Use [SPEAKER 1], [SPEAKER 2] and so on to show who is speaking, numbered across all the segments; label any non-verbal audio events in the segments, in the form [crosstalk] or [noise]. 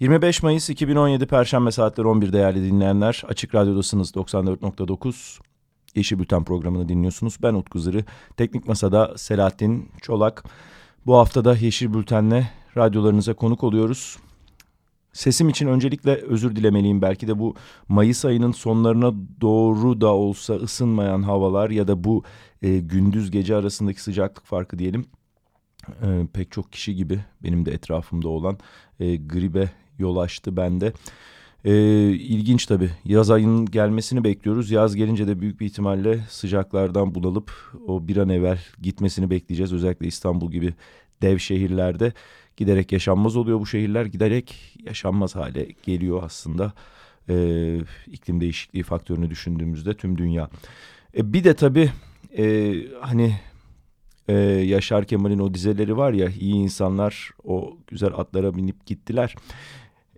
[SPEAKER 1] 25 Mayıs 2017 Perşembe saatleri 11 değerli dinleyenler. Açık Radyo'dasınız 94.9 Yeşil Bülten programını dinliyorsunuz. Ben Utku Zırı. Teknik Masa'da Selahattin Çolak. Bu haftada Yeşil Bülten'le radyolarınıza konuk oluyoruz. Sesim için öncelikle özür dilemeliyim. Belki de bu Mayıs ayının sonlarına doğru da olsa ısınmayan havalar ya da bu e, gündüz gece arasındaki sıcaklık farkı diyelim. E, pek çok kişi gibi benim de etrafımda olan e, gribe yol açtı bende. E, ilginç tabii. Yaz ayının gelmesini bekliyoruz. Yaz gelince de büyük bir ihtimalle sıcaklardan bunalıp o bir an evvel gitmesini bekleyeceğiz. Özellikle İstanbul gibi dev şehirlerde giderek yaşanmaz oluyor bu şehirler. Giderek yaşanmaz hale geliyor aslında. E, iklim değişikliği faktörünü düşündüğümüzde tüm dünya. E, bir de tabii e, hani e, Yaşar Kemal'in o dizeleri var ya iyi insanlar o güzel atlara binip gittiler.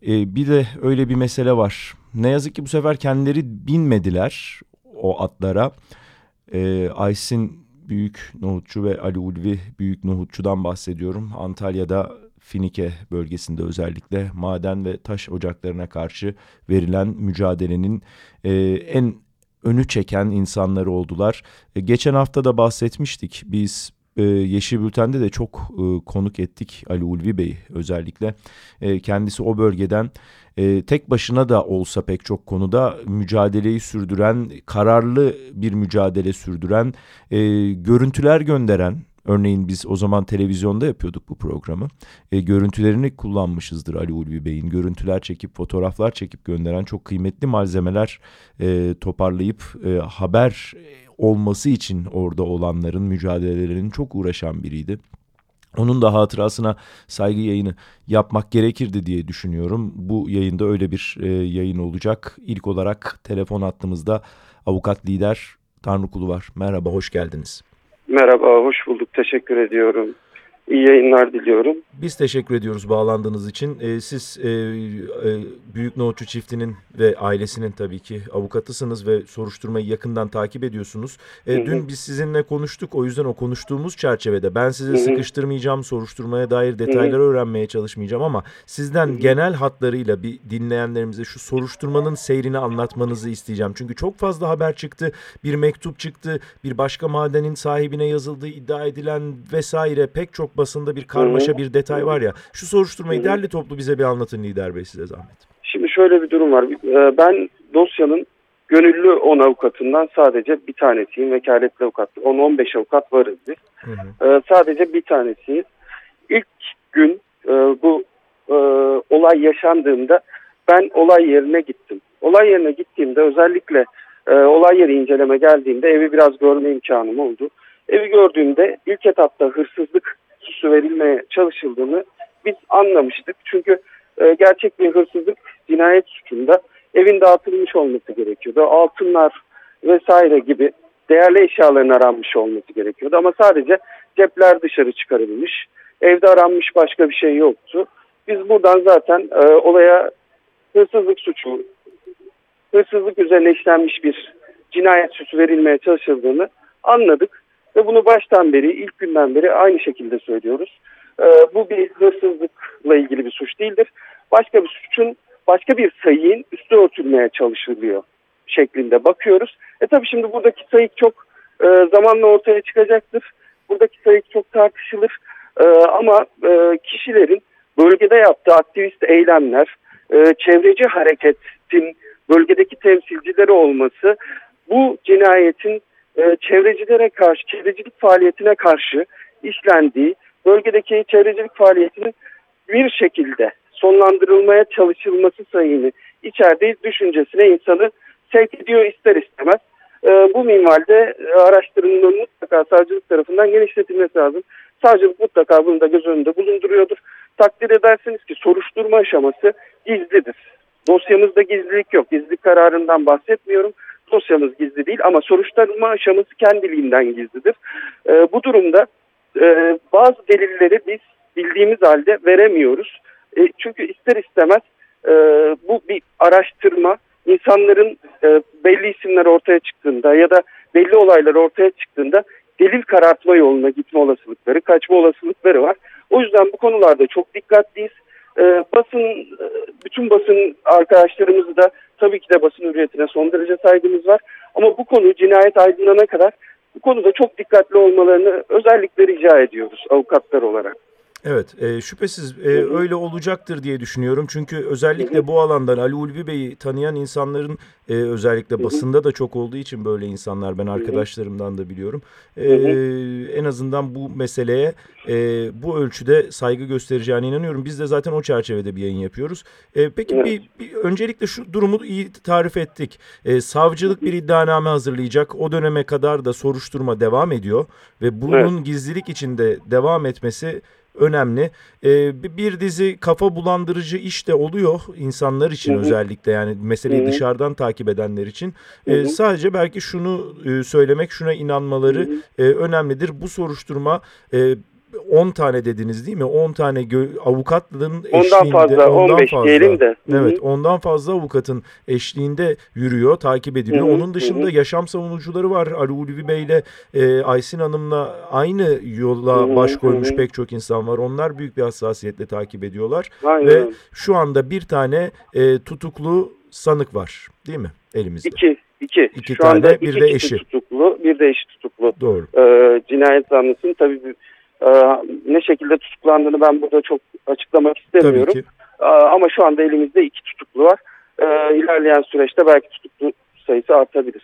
[SPEAKER 1] E, bir de öyle bir mesele var. Ne yazık ki bu sefer kendileri binmediler o atlara. E, Aysin Büyük Nohutçu ve Ali Ulvi Büyük Nohutçu'dan bahsediyorum. Antalya'da Finike bölgesinde özellikle maden ve taş ocaklarına karşı verilen mücadelenin e, en önü çeken insanları oldular. E, geçen hafta da bahsetmiştik. Biz e, Yeşil Bülten'de de çok e, konuk ettik Ali Ulvi Bey özellikle. E, kendisi o bölgeden e, tek başına da olsa pek çok konuda mücadeleyi sürdüren, kararlı bir mücadele sürdüren, e, görüntüler gönderen, Örneğin biz o zaman televizyonda yapıyorduk bu programı. E, görüntülerini kullanmışızdır Ali Ulvi Bey'in. Görüntüler çekip, fotoğraflar çekip gönderen çok kıymetli malzemeler e, toparlayıp e, haber olması için orada olanların mücadelelerinin çok uğraşan biriydi. Onun da hatırasına saygı yayını yapmak gerekirdi diye düşünüyorum. Bu yayında öyle bir e, yayın olacak. İlk olarak telefon attığımızda avukat lider Tanrı var. Merhaba, hoş geldiniz.
[SPEAKER 2] Merhaba, hoş bulduk. Teşekkür ediyorum. İyi yayınlar diliyorum.
[SPEAKER 1] Biz teşekkür ediyoruz bağlandığınız için. Ee, siz e, e, Büyük Nohutçu çiftinin ve ailesinin tabii ki avukatısınız ve soruşturmayı yakından takip ediyorsunuz. E, hı hı. Dün biz sizinle konuştuk. O yüzden o konuştuğumuz çerçevede ben sizi hı hı. sıkıştırmayacağım, soruşturmaya dair detayları hı hı. öğrenmeye çalışmayacağım ama sizden hı hı. genel hatlarıyla bir dinleyenlerimize şu soruşturmanın seyrini anlatmanızı isteyeceğim. Çünkü çok fazla haber çıktı. Bir mektup çıktı. Bir başka madenin sahibine yazıldığı iddia edilen vesaire pek çok basında bir karmaşa, bir detay var ya. Şu soruşturmayı derli toplu bize bir anlatın Lider Bey size zahmet.
[SPEAKER 2] Şimdi şöyle bir durum var. Ee, ben dosyanın gönüllü 10 avukatından sadece bir tanesiyim. Vekaletli avukat. 10-15 avukat varız biz. Hı hı. Ee, sadece bir tanesiyiz. İlk gün e, bu e, olay yaşandığında ben olay yerine gittim. Olay yerine gittiğimde özellikle e, olay yeri inceleme geldiğimde evi biraz görme imkanım oldu. Evi gördüğümde ilk etapta hırsızlık suçu verilmeye çalışıldığını biz anlamıştık. Çünkü e, gerçek bir hırsızlık cinayet suçunda evin dağıtılmış olması gerekiyordu. Altınlar vesaire gibi değerli eşyaların aranmış olması gerekiyordu. Ama sadece cepler dışarı çıkarılmış. Evde aranmış başka bir şey yoktu. Biz buradan zaten e, olaya hırsızlık suçu, hırsızlık üzerine işlenmiş bir cinayet suçu verilmeye çalışıldığını anladık. Ve bunu baştan beri, ilk günden beri aynı şekilde söylüyoruz. Ee, bu bir hırsızlıkla ilgili bir suç değildir. Başka bir suçun, başka bir sayığın üstü örtülmeye çalışılıyor şeklinde bakıyoruz. E tabi şimdi buradaki sayık çok e, zamanla ortaya çıkacaktır. Buradaki sayık çok tartışılır. E, ama e, kişilerin bölgede yaptığı aktivist eylemler, e, çevreci hareketin bölgedeki temsilcileri olması bu cinayetin e, çevrecilere karşı, çevrecilik faaliyetine karşı işlendiği bölgedeki çevrecilik faaliyetinin bir şekilde sonlandırılmaya çalışılması sayını içerdiği düşüncesine insanı sevk ediyor ister istemez. E, bu minvalde e, mutlaka savcılık tarafından genişletilmesi lazım. Savcılık mutlaka bunu da göz önünde bulunduruyordur. Takdir edersiniz ki soruşturma aşaması gizlidir. Dosyamızda gizlilik yok. Gizlilik kararından bahsetmiyorum. Dosyamız gizli değil ama soruşturma aşaması kendiliğinden gizlidir. E, bu durumda e, bazı delilleri biz bildiğimiz halde veremiyoruz. E, çünkü ister istemez e, bu bir araştırma insanların e, belli isimler ortaya çıktığında ya da belli olaylar ortaya çıktığında delil karartma yoluna gitme olasılıkları, kaçma olasılıkları var. O yüzden bu konularda çok dikkatliyiz. E, basın, e, bütün basın arkadaşlarımızı da tabii ki de basın hürriyetine son derece saygımız var. Ama bu konu cinayet aydınlanana kadar bu konuda çok dikkatli olmalarını özellikle rica ediyoruz avukatlar olarak.
[SPEAKER 1] Evet e, şüphesiz e, öyle olacaktır diye düşünüyorum. Çünkü özellikle bu alandan Ali Ulvi Bey'i tanıyan insanların e, özellikle basında da çok olduğu için böyle insanlar ben arkadaşlarımdan da biliyorum. E, en azından bu meseleye e, bu ölçüde saygı göstereceğine inanıyorum. Biz de zaten o çerçevede bir yayın yapıyoruz. E, peki bir, bir öncelikle şu durumu iyi tarif ettik. E, savcılık bir iddianame hazırlayacak. O döneme kadar da soruşturma devam ediyor ve bunun evet. gizlilik içinde devam etmesi önemli. Ee, bir dizi kafa bulandırıcı iş de oluyor insanlar için Hı-hı. özellikle yani meseleyi Hı-hı. dışarıdan takip edenler için. Ee, sadece belki şunu e, söylemek, şuna inanmaları e, önemlidir. Bu soruşturma e, 10 tane dediniz değil mi? 10 tane avukatlığın eşliğinde.
[SPEAKER 2] Ondan fazla, ondan 15 fazla. diyelim de.
[SPEAKER 1] Evet, ondan fazla avukatın eşliğinde yürüyor, takip ediliyor. Hı -hı, Onun dışında hı. yaşam savunucuları var. Ali Ulvi Bey ile e, Aysin Hanım'la aynı yola hı -hı, baş koymuş hı. pek çok insan var. Onlar büyük bir hassasiyetle takip ediyorlar. Aynen. Ve şu anda bir tane e, tutuklu sanık var değil mi elimizde?
[SPEAKER 2] İki. İki.
[SPEAKER 1] İki Şu tane, anda bir de eşi.
[SPEAKER 2] tutuklu, bir de eşi tutuklu.
[SPEAKER 1] Doğru.
[SPEAKER 2] Ee, cinayet zanlısının tabii ne şekilde tutuklandığını ben burada çok açıklamak istemiyorum. Ee, ama şu anda elimizde iki tutuklu var. Ee, ilerleyen süreçte belki tutuklu sayısı artabilir.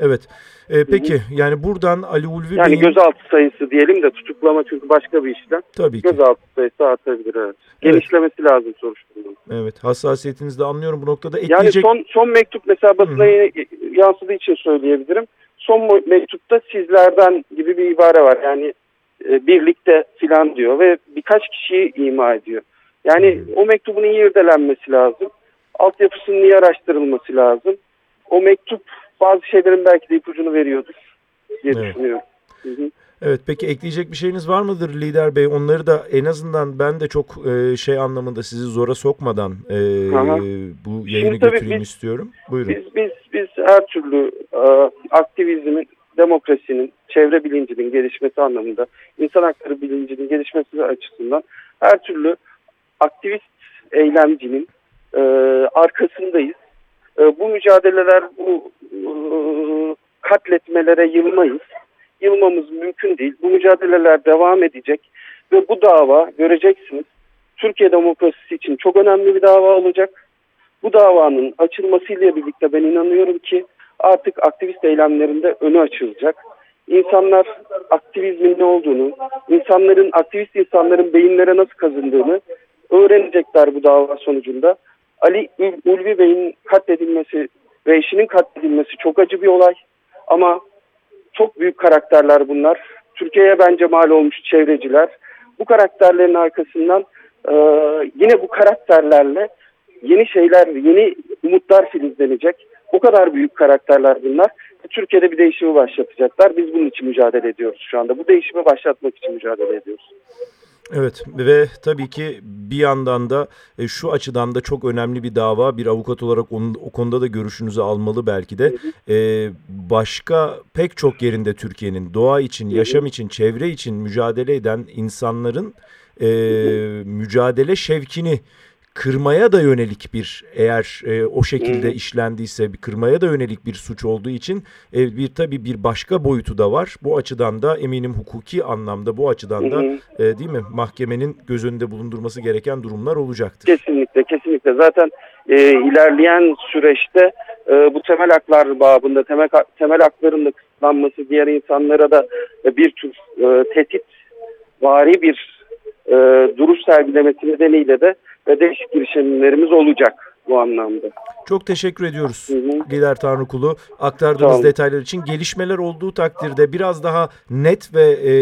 [SPEAKER 1] Evet. Ee, peki Hı-hı. yani buradan Ali Ulvi
[SPEAKER 2] Yani Bey'in... gözaltı sayısı diyelim de tutuklama çünkü başka bir işlem.
[SPEAKER 1] Tabii ki.
[SPEAKER 2] Gözaltı sayısı artabilir evet. Genişlemesi evet. lazım soruşturmanın.
[SPEAKER 1] Evet hassasiyetinizi de anlıyorum bu noktada.
[SPEAKER 2] Ekleyecek... Yani son, son mektup mesela basına yansıdığı için söyleyebilirim. Son mektupta sizlerden gibi bir ibare var. Yani e, birlikte filan diyor ve birkaç kişiyi ima ediyor. Yani o mektubun iyi irdelenmesi lazım. Altyapısının iyi araştırılması lazım. O mektup bazı şeylerin belki de ipucunu veriyordur diye evet. düşünüyorum. Hı hı.
[SPEAKER 1] Evet peki ekleyecek bir şeyiniz var mıdır lider bey? Onları da en azından ben de çok e, şey anlamında sizi zora sokmadan e, bu yayını Şimdi götüreyim biz, istiyorum. Buyurun.
[SPEAKER 2] Biz, biz, biz her türlü e, aktivizmin demokrasinin, çevre bilincinin gelişmesi anlamında, insan hakları bilincinin gelişmesi açısından her türlü aktivist eylemcinin e, arkasındayız. E, bu mücadeleler, bu e, katletmelere yılmayız. Yılmamız mümkün değil. Bu mücadeleler devam edecek ve bu dava göreceksiniz Türkiye demokrasisi için çok önemli bir dava olacak. Bu davanın açılmasıyla birlikte ben inanıyorum ki artık aktivist eylemlerinde önü açılacak. İnsanlar aktivizmin ne olduğunu, insanların, aktivist insanların beyinlere nasıl kazındığını öğrenecekler bu dava sonucunda. Ali Ulvi Bey'in katledilmesi ve eşinin katledilmesi çok acı bir olay. Ama çok büyük karakterler bunlar. Türkiye'ye bence mal olmuş çevreciler. Bu karakterlerin arkasından e, yine bu karakterlerle yeni şeyler, yeni umutlar filizlenecek. O kadar büyük karakterler bunlar. Türkiye'de bir değişimi başlatacaklar. Biz bunun için mücadele ediyoruz şu anda. Bu değişimi başlatmak için mücadele ediyoruz.
[SPEAKER 1] Evet ve tabii ki bir yandan da e, şu açıdan da çok önemli bir dava. Bir avukat olarak onun, o konuda da görüşünüzü almalı belki de. Ee, başka pek çok yerinde Türkiye'nin doğa için, yaşam için, çevre için mücadele eden insanların e, mücadele şevkini kırmaya da yönelik bir eğer e, o şekilde hmm. işlendiyse bir kırmaya da yönelik bir suç olduğu için e, bir tabii bir başka boyutu da var. Bu açıdan da eminim hukuki anlamda bu açıdan da e, değil mi mahkemenin göz önünde bulundurması gereken durumlar olacaktır.
[SPEAKER 2] Kesinlikle kesinlikle zaten e, ilerleyen süreçte e, bu temel haklar babında temel temel hakların da kısıtlanması diğer insanlara da e, bir tür e, tehdit vari bir e, duruş sergilemesi nedeniyle de ve değişik girişimlerimiz olacak. bu anlamda.
[SPEAKER 1] Çok teşekkür ediyoruz
[SPEAKER 2] Hı hı.
[SPEAKER 1] Lider Tanrıkulu aktardığınız
[SPEAKER 2] Tamam.
[SPEAKER 1] detaylar için. Gelişmeler olduğu takdirde biraz daha net ve e,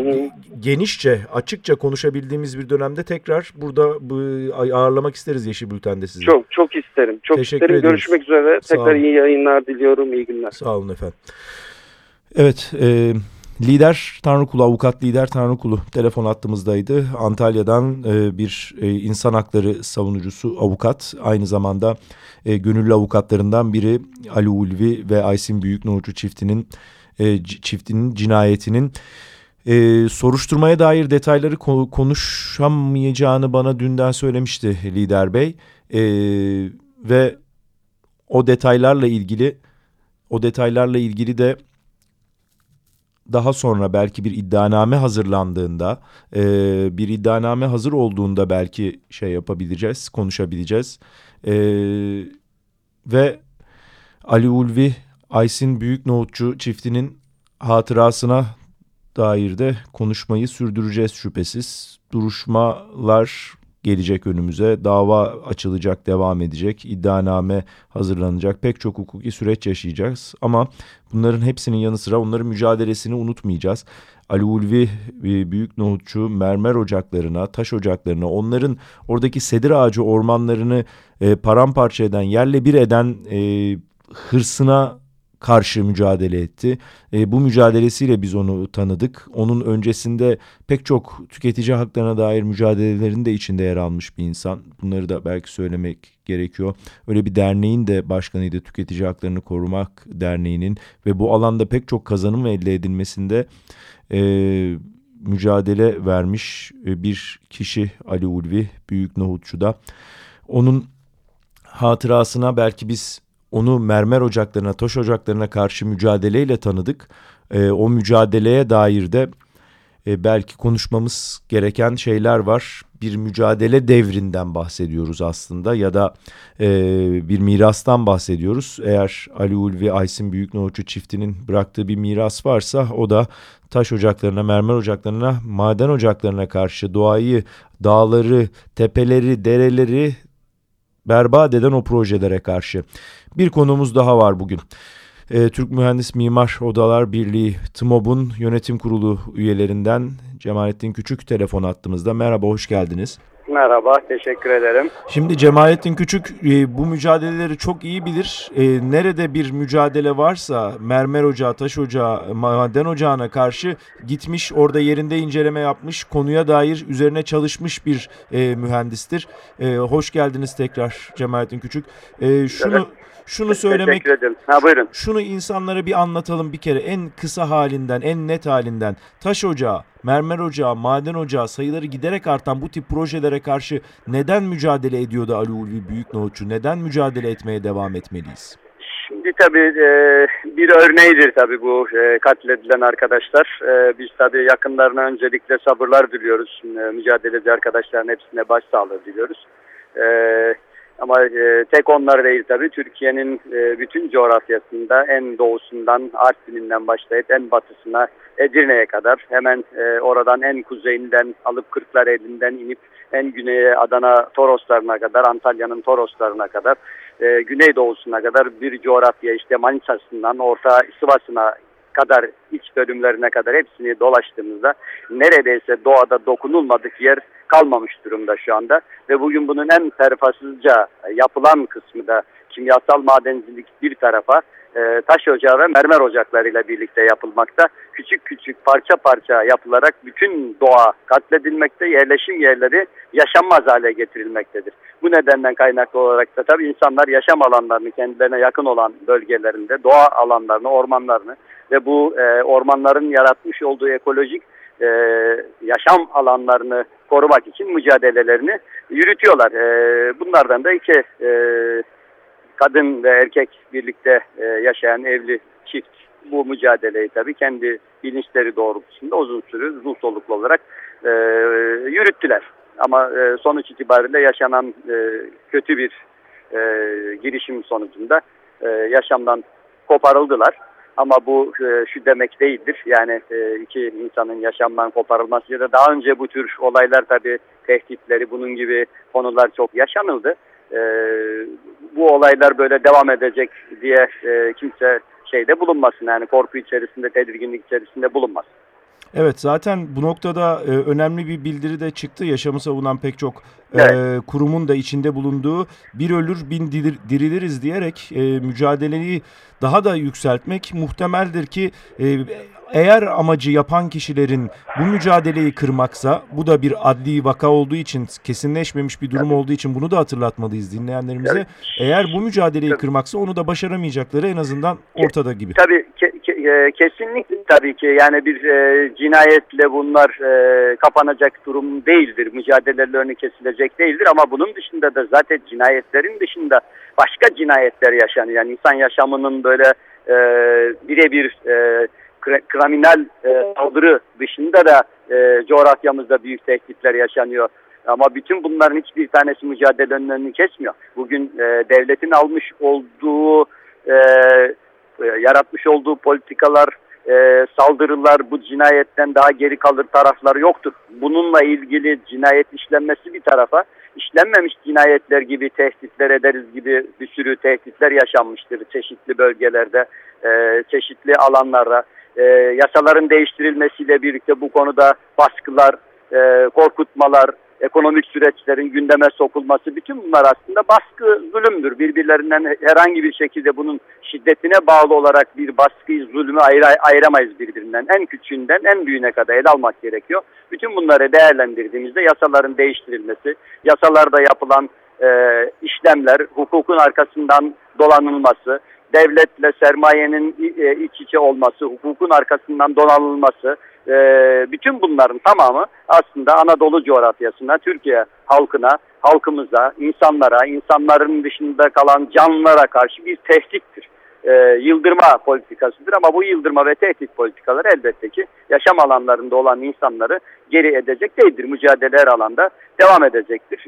[SPEAKER 2] hı.
[SPEAKER 1] genişçe, açıkça konuşabildiğimiz bir dönemde tekrar burada bu, ağırlamak isteriz Yeşil Bülten'de sizi.
[SPEAKER 2] Çok çok isterim. Çok
[SPEAKER 1] Teşekkür
[SPEAKER 2] isterim.
[SPEAKER 1] ediyoruz.
[SPEAKER 2] Görüşmek üzere.
[SPEAKER 1] Sağ
[SPEAKER 2] Tekrar
[SPEAKER 1] olun.
[SPEAKER 2] iyi yayınlar diliyorum. İyi günler.
[SPEAKER 1] Sağ olun efendim. Evet, e, Lider Tanrıkulu, avukat Lider Tanrıkulu telefon hattımızdaydı. Antalya'dan e, bir e, insan hakları savunucusu, avukat. Aynı zamanda e, gönüllü avukatlarından biri Ali Ulvi ve Aysin Büyüknoğuçu çiftinin e, çiftinin cinayetinin e, soruşturmaya dair detayları ko- konuşamayacağını bana dünden söylemişti Lider Bey. E, ve o detaylarla ilgili o detaylarla ilgili de daha sonra belki bir iddianame hazırlandığında, e, bir iddianame hazır olduğunda belki şey yapabileceğiz, konuşabileceğiz. E, ve Ali Ulvi, Aysin Büyüknoğutçu çiftinin hatırasına dair de konuşmayı sürdüreceğiz şüphesiz. Duruşmalar gelecek önümüze, dava açılacak, devam edecek, iddianame hazırlanacak, pek çok hukuki süreç yaşayacağız. Ama bunların hepsinin yanı sıra onların mücadelesini unutmayacağız. Ali Ulvi e, Büyük Nohutçu mermer ocaklarına, taş ocaklarına, onların oradaki sedir ağacı ormanlarını e, paramparça eden, yerle bir eden e, hırsına karşı mücadele etti. E, bu mücadelesiyle biz onu tanıdık. Onun öncesinde pek çok tüketici haklarına dair mücadelelerin de içinde yer almış bir insan. Bunları da belki söylemek gerekiyor. Öyle bir derneğin de başkanıydı Tüketici Haklarını Korumak Derneği'nin ve bu alanda pek çok kazanım elde edilmesinde e, mücadele vermiş e, bir kişi Ali Ulvi Büyük Nohutçu'da. Onun hatırasına belki biz onu mermer ocaklarına, taş ocaklarına karşı mücadeleyle tanıdık. E, o mücadeleye dair de e, belki konuşmamız gereken şeyler var. Bir mücadele devrinden bahsediyoruz aslında ya da e, bir mirastan bahsediyoruz. Eğer Ali Ulvi Aysin Büyüknoğuçu çiftinin bıraktığı bir miras varsa o da taş ocaklarına, mermer ocaklarına, maden ocaklarına karşı doğayı, dağları, tepeleri, dereleri berbat eden o projelere karşı. Bir konumuz daha var bugün. Ee, Türk Mühendis Mimar Odalar Birliği TMOB'un yönetim kurulu üyelerinden Cemalettin Küçük telefon attığımızda. Merhaba, hoş geldiniz.
[SPEAKER 3] Merhaba, teşekkür ederim.
[SPEAKER 1] Şimdi Cemalettin Küçük e, bu mücadeleleri çok iyi bilir. E, nerede bir mücadele varsa mermer ocağı, taş ocağı, maden ocağına karşı gitmiş orada yerinde inceleme yapmış, konuya dair üzerine çalışmış bir e, mühendistir. E, hoş geldiniz tekrar Cemalettin Küçük. E, şunu
[SPEAKER 3] Evet.
[SPEAKER 1] Şunu söylemek
[SPEAKER 3] Teşekkür ederim. Ha buyurun.
[SPEAKER 1] şunu insanlara bir anlatalım bir kere en kısa halinden, en net halinden. Taş ocağı, mermer ocağı, maden ocağı sayıları giderek artan bu tip projelere karşı neden mücadele ediyordu Ali Ulvi Büyüknoğutçu? Neden mücadele etmeye devam etmeliyiz?
[SPEAKER 3] Şimdi tabii e, bir örneğidir tabii bu e, katledilen arkadaşlar. E, biz tabii yakınlarına öncelikle sabırlar diliyoruz. E, mücadeleci arkadaşların hepsine başsağlığı diliyoruz. E, ama e, tek onlar değil tabii. Türkiye'nin e, bütün coğrafyasında en doğusundan Artvin'inden başlayıp en batısına Edirne'ye kadar hemen e, oradan en kuzeyinden alıp Kırklareli'nden inip en güneye Adana Toroslarına kadar Antalya'nın Toroslarına kadar e, güneydoğusuna kadar bir coğrafya işte Manisa'sından Orta Sivas'ına kadar iç bölümlerine kadar hepsini dolaştığımızda neredeyse doğada dokunulmadık yer kalmamış durumda şu anda ve bugün bunun en pervasızca yapılan kısmı da kimyasal madencilik bir tarafa e, taş ocağı ve mermer ocaklarıyla birlikte yapılmakta. Küçük küçük parça parça yapılarak bütün doğa katledilmekte, yerleşim yerleri yaşanmaz hale getirilmektedir. Bu nedenden kaynaklı olarak da tabii insanlar yaşam alanlarını kendilerine yakın olan bölgelerinde doğa alanlarını, ormanlarını ve bu e, ormanların yaratmış olduğu ekolojik e, yaşam alanlarını korumak için mücadelelerini yürütüyorlar. E, bunlardan da iki e, kadın ve erkek birlikte e, yaşayan evli çift bu mücadeleyi tabii kendi bilinçleri doğrultusunda uzun süre uzun soluklu olarak e, yürüttüler. Ama e, sonuç itibariyle yaşanan e, kötü bir e, girişim sonucunda e, yaşamdan koparıldılar. Ama bu e, şu demek değildir. Yani e, iki insanın yaşamdan koparılması ya da daha önce bu tür olaylar tabii tehditleri bunun gibi konular çok yaşanıldı. bu olaylar böyle devam edecek diye e, kimse şeyde bulunmasın yani korku içerisinde, tedirginlik içerisinde bulunmasın.
[SPEAKER 1] Evet zaten bu noktada e, önemli bir bildiri de çıktı. Yaşamı savunan pek çok e, evet. kurumun da içinde bulunduğu bir ölür bin dilir, diriliriz diyerek e, mücadeleyi daha da yükseltmek muhtemeldir ki e, eğer amacı yapan kişilerin bu mücadeleyi kırmaksa bu da bir adli vaka olduğu için kesinleşmemiş bir durum olduğu için bunu da hatırlatmalıyız dinleyenlerimize. Evet. Eğer bu mücadeleyi Tabii. kırmaksa onu da başaramayacakları en azından ortada gibi.
[SPEAKER 3] Tabii ke, ke, e, kesinlikle tabii ki yani bir e, cinayetle bunlar e, kapanacak durum değildir. Mücadeleler önü kesilecek değildir ama bunun dışında da zaten cinayetlerin dışında başka cinayetler yaşanıyor. Yani insan yaşamının böyle e, birebir e, kriminal e, saldırı dışında da e, coğrafyamızda büyük tehditler yaşanıyor. Ama bütün bunların hiçbir tanesi mücadelenin önünü kesmiyor. Bugün e, devletin almış olduğu, e, e, yaratmış olduğu politikalar, e, saldırılar bu cinayetten daha geri kalır tarafları yoktur. Bununla ilgili cinayet işlenmesi bir tarafa, işlenmemiş cinayetler gibi tehditler ederiz gibi bir sürü tehditler yaşanmıştır çeşitli bölgelerde, e, çeşitli alanlarda e, yasaların değiştirilmesiyle birlikte bu konuda baskılar, e, korkutmalar, ekonomik süreçlerin gündeme sokulması bütün bunlar aslında baskı zulümdür. Birbirlerinden herhangi bir şekilde bunun şiddetine bağlı olarak bir baskıyı zulmü ayır, ayıramayız birbirinden. En küçüğünden en büyüğüne kadar ele almak gerekiyor. Bütün bunları değerlendirdiğimizde yasaların değiştirilmesi, yasalarda yapılan e, işlemler, hukukun arkasından dolanılması, devletle sermayenin e, iç içe olması, hukukun arkasından donanılması, e, bütün bunların tamamı aslında Anadolu coğrafyasına, Türkiye halkına, halkımıza, insanlara, insanların dışında kalan canlılara karşı bir tehdittir. E, yıldırma politikasıdır ama bu yıldırma ve tehdit politikaları elbette ki yaşam alanlarında olan insanları geri edecek değildir. Mücadele her alanda devam edecektir.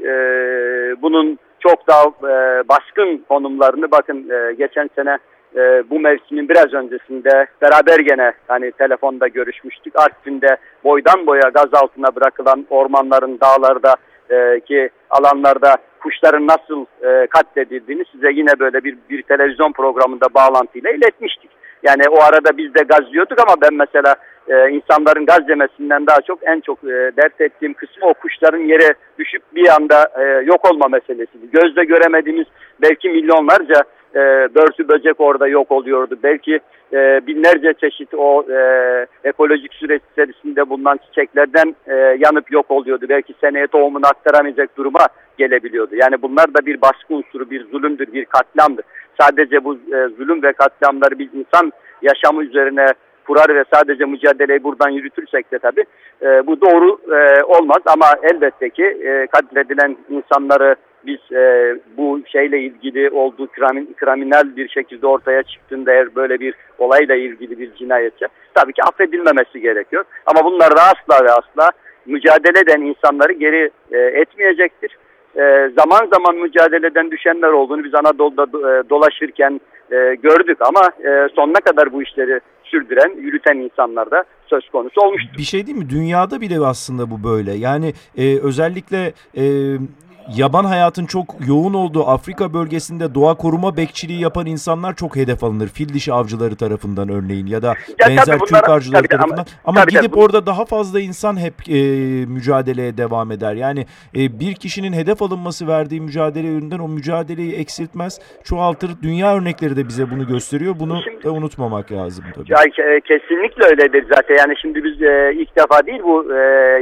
[SPEAKER 3] bunun çok daha e, baskın konumlarını bakın e, geçen sene e, bu mevsimin biraz öncesinde beraber gene hani telefonda görüşmüştük. Artvin'de boydan boya gaz altına bırakılan ormanların dağlarda e, ki alanlarda kuşların nasıl e, katledildiğini size yine böyle bir, bir televizyon programında bağlantıyla iletmiştik. Yani o arada biz de gaz yiyorduk ama ben mesela e, insanların gaz yemesinden daha çok en çok e, dert ettiğim kısmı o kuşların yere düşüp bir anda e, yok olma meselesiydi. Gözle göremediğimiz belki milyonlarca e, börtü böcek orada yok oluyordu. Belki e, binlerce çeşit o e, ekolojik süreç içerisinde bulunan çiçeklerden e, yanıp yok oluyordu. Belki seneye tohumunu aktaramayacak duruma gelebiliyordu. Yani bunlar da bir baskı unsuru, bir zulümdür, bir katliamdır. Sadece bu e, zulüm ve katliamları biz insan yaşamı üzerine kurar ve sadece mücadeleyi buradan yürütürsek de tabii e, bu doğru e, olmaz ama elbette ki e, katledilen insanları biz e, bu şeyle ilgili olduğu krimin, kriminal bir şekilde ortaya çıktığında eğer böyle bir olayla ilgili bir cinayetse tabii ki affedilmemesi gerekiyor. Ama bunlar da asla ve asla mücadele eden insanları geri e, etmeyecektir. E, zaman zaman mücadeleden düşenler olduğunu biz Anadolu'da e, dolaşırken e, gördük ama e, sonuna kadar bu işleri sürdüren, yürüten insanlar da söz konusu olmuştur.
[SPEAKER 1] Bir şey değil mi? Dünyada bile aslında bu böyle. Yani e, özellikle e, yaban hayatın çok yoğun olduğu Afrika bölgesinde doğa koruma bekçiliği yapan insanlar çok hedef alınır. Fil dişi avcıları tarafından örneğin ya da ya benzer bunlar, Türk avcıları tabii, tarafından. Ama, ama tabii, gidip tabii. orada daha fazla insan hep e, mücadeleye devam eder. Yani e, bir kişinin hedef alınması verdiği mücadele yönünden o mücadeleyi eksiltmez, çoğaltır. Dünya örnekleri de bize bunu gösteriyor. Bunu şimdi, da unutmamak lazım tabii.
[SPEAKER 3] Ya, kesinlikle öyledir zaten. Yani şimdi biz e, ilk defa değil bu e,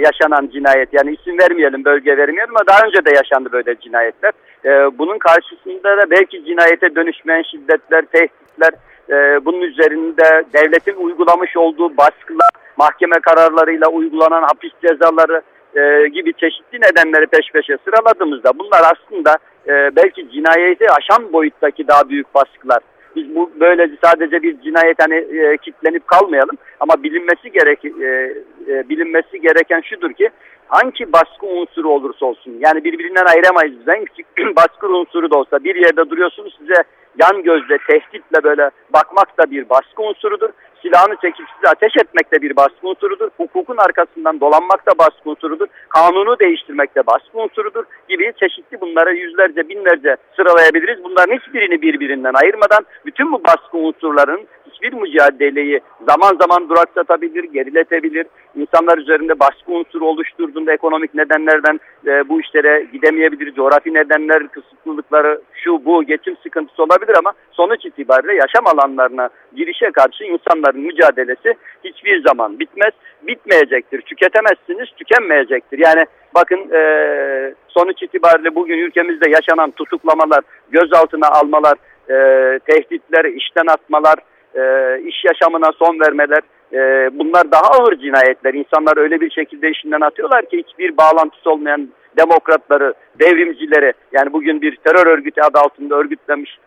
[SPEAKER 3] yaşanan cinayet. Yani isim vermeyelim, bölge vermeyelim ama daha önce de yaşanan yaşandı böyle cinayetler. E, bunun karşısında da belki cinayete dönüşmeyen şiddetler, tehditler, e, bunun üzerinde devletin uygulamış olduğu baskılar, mahkeme kararlarıyla uygulanan hapis cezaları e, gibi çeşitli nedenleri peş peşe sıraladığımızda bunlar aslında e, belki cinayeti aşan boyuttaki daha büyük baskılar. Biz bu böylece sadece bir cinayet hani e, kitlenip kalmayalım ama bilinmesi gerek e, e, bilinmesi gereken şudur ki hangi baskı unsuru olursa olsun yani birbirinden ayıramayız biz en küçük [clears throat] baskı unsuru da olsa bir yerde duruyorsunuz size yan gözle tehditle böyle bakmak da bir baskı unsurudur. Silahını çekip size ateş etmek de bir baskı unsurudur. Hukukun arkasından dolanmak da baskı unsurudur. Kanunu değiştirmek de baskı unsurudur gibi çeşitli bunlara yüzlerce binlerce sıralayabiliriz. Bunların hiçbirini birbirinden ayırmadan bütün bu baskı unsurlarının hiçbir mücadeleyi zaman zaman duraksatabilir, geriletebilir. İnsanlar üzerinde baskı unsuru oluşturduğunda ekonomik nedenlerden e, bu işlere gidemeyebilir. Coğrafi nedenler, kısıtlılıkları, şu bu geçim sıkıntısı olabilir ama sonuç itibariyle yaşam alanlarına girişe karşı insanların mücadelesi hiçbir zaman bitmez. Bitmeyecektir. Tüketemezsiniz, tükenmeyecektir. Yani bakın e, sonuç itibariyle bugün ülkemizde yaşanan tutuklamalar, gözaltına almalar, e, tehditler, işten atmalar, e, iş yaşamına son vermeler e, bunlar daha ağır cinayetler. İnsanlar öyle bir şekilde işinden atıyorlar ki hiçbir bağlantısı olmayan demokratları, devrimcileri yani bugün bir terör örgütü adı altında örgütlenmiş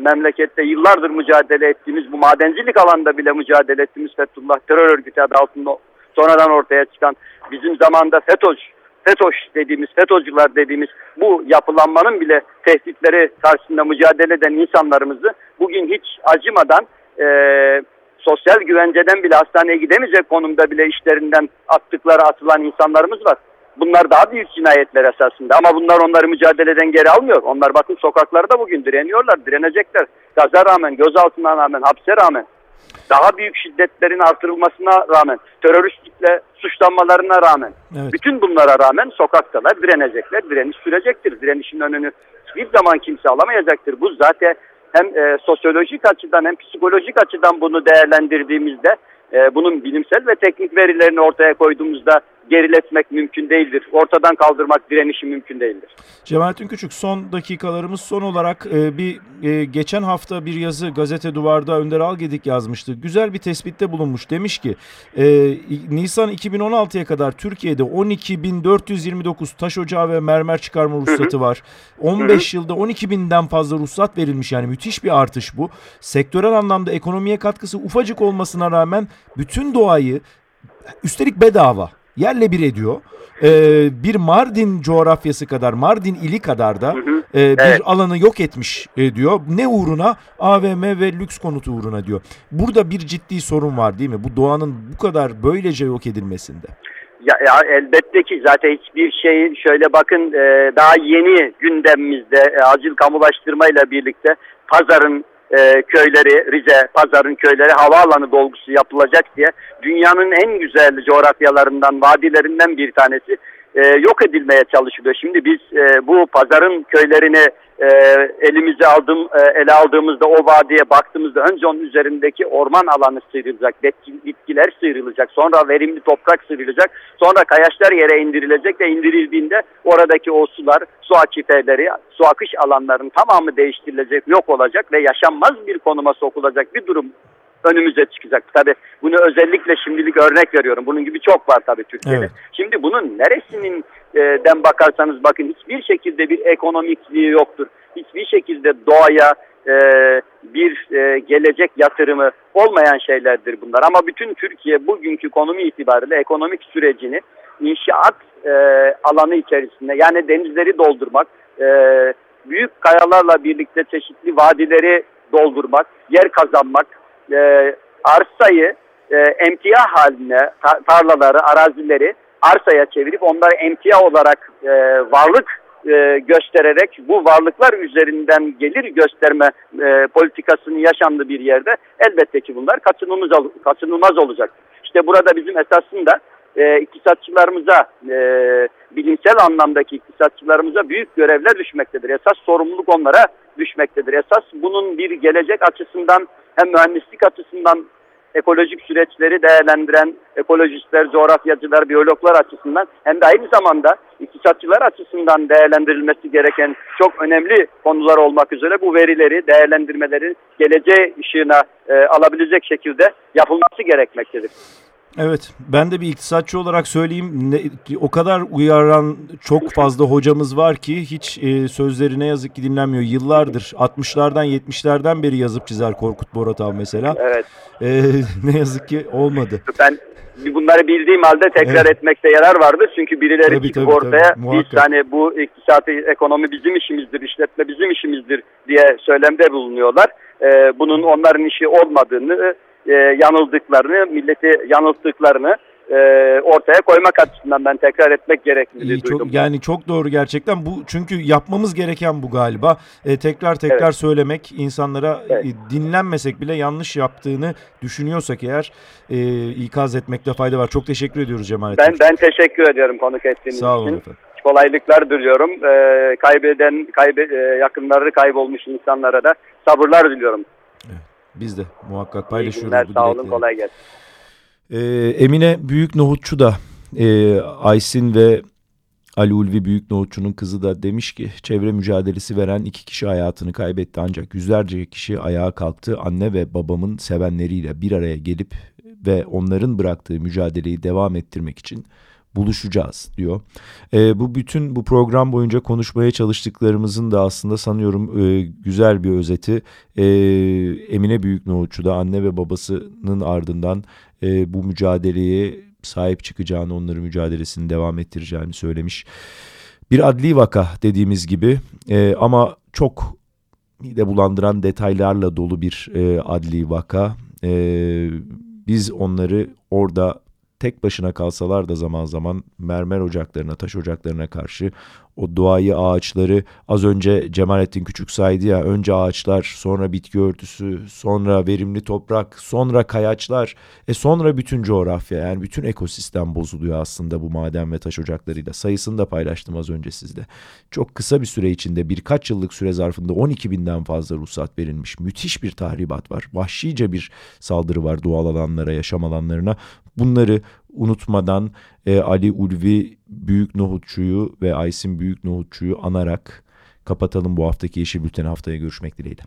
[SPEAKER 3] memlekette yıllardır mücadele ettiğimiz bu madencilik alanda bile mücadele ettiğimiz Fethullah terör örgütü adı altında sonradan ortaya çıkan bizim zamanda FETÖ'c FETÖ'ş dediğimiz, FETÖ'cüler dediğimiz bu yapılanmanın bile tehditleri karşısında mücadele eden insanlarımızı bugün hiç acımadan e, sosyal güvenceden bile hastaneye gidemeyecek konumda bile işlerinden attıkları atılan insanlarımız var. Bunlar daha büyük cinayetler esasında ama bunlar onları mücadeleden geri almıyor. Onlar bakın sokaklarda bugün direniyorlar, direnecekler. Gaza rağmen, gözaltına rağmen, hapse rağmen daha büyük şiddetlerin artırılmasına rağmen, teröristlikle suçlanmalarına rağmen, evet. bütün bunlara rağmen sokaktalar, direnecekler, direniş sürecektir. Direnişin önünü hiçbir zaman kimse alamayacaktır. Bu zaten hem e, sosyolojik açıdan hem psikolojik açıdan bunu değerlendirdiğimizde e, bunun bilimsel ve teknik verilerini ortaya koyduğumuzda geriletmek mümkün değildir. Ortadan kaldırmak direnişi mümkün değildir.
[SPEAKER 1] Cemalettin Küçük son dakikalarımız son olarak e, bir e, geçen hafta bir yazı gazete duvarda Önder Algedik yazmıştı. Güzel bir tespitte bulunmuş. Demiş ki e, Nisan 2016'ya kadar Türkiye'de 12.429 taş ocağı ve mermer çıkarma ruhsatı var. 15 yılda 12.000'den fazla ruhsat verilmiş yani müthiş bir artış bu. Sektörel anlamda ekonomiye katkısı ufacık olmasına rağmen bütün doğayı üstelik bedava yerle bir ediyor. Ee, bir Mardin coğrafyası kadar, Mardin ili kadar da e, bir evet. alanı yok etmiş e, diyor. Ne uğruna? AVM ve lüks konutu uğruna diyor. Burada bir ciddi sorun var değil mi? Bu doğanın bu kadar böylece yok edilmesinde.
[SPEAKER 3] Ya, ya elbette ki zaten hiçbir şeyin şöyle bakın e, daha yeni gündemimizde e, acil kamulaştırmayla birlikte pazarın e, köyleri, Rize, Pazar'ın köyleri havaalanı dolgusu yapılacak diye dünyanın en güzel coğrafyalarından, vadilerinden bir tanesi e, yok edilmeye çalışılıyor. Şimdi biz e, bu Pazar'ın köylerini e, elimize aldım, e, ele aldığımızda o vadiye baktığımızda önce onun üzerindeki orman alanı sıyrılacak, bitki, bitkiler sıyrılacak, sonra verimli toprak sıyrılacak, sonra kayaçlar yere indirilecek ve indirildiğinde oradaki o sular, su akifeleri, su akış alanlarının tamamı değiştirilecek, yok olacak ve yaşanmaz bir konuma sokulacak bir durum önümüze çıkacak. Tabi bunu özellikle şimdilik örnek veriyorum. Bunun gibi çok var tabi Türkiye'de. Evet. Şimdi bunun neresinin e, bakarsanız bakın hiçbir şekilde bir ekonomikliği yoktur. Hiçbir şekilde doğaya e, bir e, gelecek yatırımı olmayan şeylerdir bunlar. Ama bütün Türkiye bugünkü konumu itibariyle ekonomik sürecini inşaat e, alanı içerisinde yani denizleri doldurmak, e, büyük kayalarla birlikte çeşitli vadileri doldurmak, yer kazanmak, e, arsayı e, emtia haline tarlaları, arazileri arsaya çevirip onları emtia olarak e, varlık e, göstererek bu varlıklar üzerinden gelir gösterme e, politikasının yaşandığı bir yerde elbette ki bunlar kaçınılmaz, kaçınılmaz olacak. İşte burada bizim esasında e, iktisatçılarımıza, e, bilimsel anlamdaki iktisatçılarımıza büyük görevler düşmektedir. Esas sorumluluk onlara düşmektedir. Esas bunun bir gelecek açısından hem mühendislik açısından ekolojik süreçleri değerlendiren ekolojistler, coğrafyacılar, biyologlar açısından hem de aynı zamanda iktisatçılar açısından değerlendirilmesi gereken çok önemli konular olmak üzere bu verileri, değerlendirmeleri geleceğe ışığına e, alabilecek şekilde yapılması gerekmektedir.
[SPEAKER 1] Evet ben de bir iktisatçı olarak söyleyeyim ne, o kadar uyaran çok fazla hocamız var ki hiç e, sözleri ne yazık ki dinlenmiyor. Yıllardır 60'lardan 70'lerden beri yazıp çizer Korkut Boratav mesela.
[SPEAKER 3] Evet.
[SPEAKER 1] E, [laughs] ne yazık ki olmadı.
[SPEAKER 3] Ben bunları bildiğim halde tekrar
[SPEAKER 1] Evet.
[SPEAKER 3] etmekte yarar vardı. Çünkü birileri
[SPEAKER 1] Tabii,
[SPEAKER 3] çıkıp
[SPEAKER 1] tabii,
[SPEAKER 3] ortaya
[SPEAKER 1] tabii,
[SPEAKER 3] biz hani bu iktisadi ekonomi bizim işimizdir, işletme bizim işimizdir diye söylemde bulunuyorlar. Ee, bunun onların işi olmadığını, e, yanıldıklarını, milleti yanılttıklarını e, ortaya koymak açısından ben tekrar etmek gerektiğini
[SPEAKER 1] İyi,
[SPEAKER 3] duydum.
[SPEAKER 1] çok, yani çok doğru gerçekten bu çünkü yapmamız gereken bu galiba E, tekrar tekrar
[SPEAKER 3] Evet.
[SPEAKER 1] söylemek insanlara
[SPEAKER 3] Evet.
[SPEAKER 1] e, dinlenmesek bile yanlış yaptığını düşünüyorsak eğer e, ikaz etmekte fayda var. Çok teşekkür ediyoruz Cemalettin.
[SPEAKER 3] Ben ben teşekkür ediyorum konuk ettiğiniz
[SPEAKER 1] Sağ olun
[SPEAKER 3] için.
[SPEAKER 1] efendim.
[SPEAKER 3] Kolaylıklar diliyorum. Ee, kaybeden, kaybe, e, yakınları kaybolmuş insanlara da sabırlar diliyorum.
[SPEAKER 1] Biz de muhakkak paylaşıyoruz
[SPEAKER 3] günler,
[SPEAKER 1] bu
[SPEAKER 3] sağ olun,
[SPEAKER 1] dilekleri.
[SPEAKER 3] kolay gelsin.
[SPEAKER 1] Ee, Emine Büyük Nohutçu da e, Aysin ve Ali Ulvi Büyük Nohutçu'nun kızı da demiş ki çevre mücadelesi veren iki kişi hayatını kaybetti ancak yüzlerce kişi ayağa kalktı. Anne ve babamın sevenleriyle bir araya gelip ve onların bıraktığı mücadeleyi devam ettirmek için buluşacağız diyor. E, bu bütün bu program boyunca konuşmaya çalıştıklarımızın da aslında sanıyorum e, güzel bir özeti. E, Emine Büyük Nohutçu da anne ve babasının ardından e, bu mücadeleye sahip çıkacağını, onların mücadelesini devam ettireceğini söylemiş. Bir adli vaka dediğimiz gibi e, ama çok mide bulandıran detaylarla dolu bir e, adli vaka. E, biz onları orada tek başına kalsalar da zaman zaman mermer ocaklarına, taş ocaklarına karşı o doğayı, ağaçları az önce Cemalettin Küçük saydı ya önce ağaçlar, sonra bitki örtüsü, sonra verimli toprak, sonra kayaçlar, e sonra bütün coğrafya yani bütün ekosistem bozuluyor aslında bu maden ve taş ocaklarıyla. Sayısını da paylaştım az önce sizde. Çok kısa bir süre içinde birkaç yıllık süre zarfında 12 binden fazla ruhsat verilmiş. Müthiş bir tahribat var. Vahşice bir saldırı var doğal alanlara, yaşam alanlarına. Bunları unutmadan e, Ali Ulvi Büyük Nohutçu'yu ve Aysin Büyük Nohutçu'yu anarak kapatalım bu haftaki Yeşil Bülten'i haftaya görüşmek dileğiyle.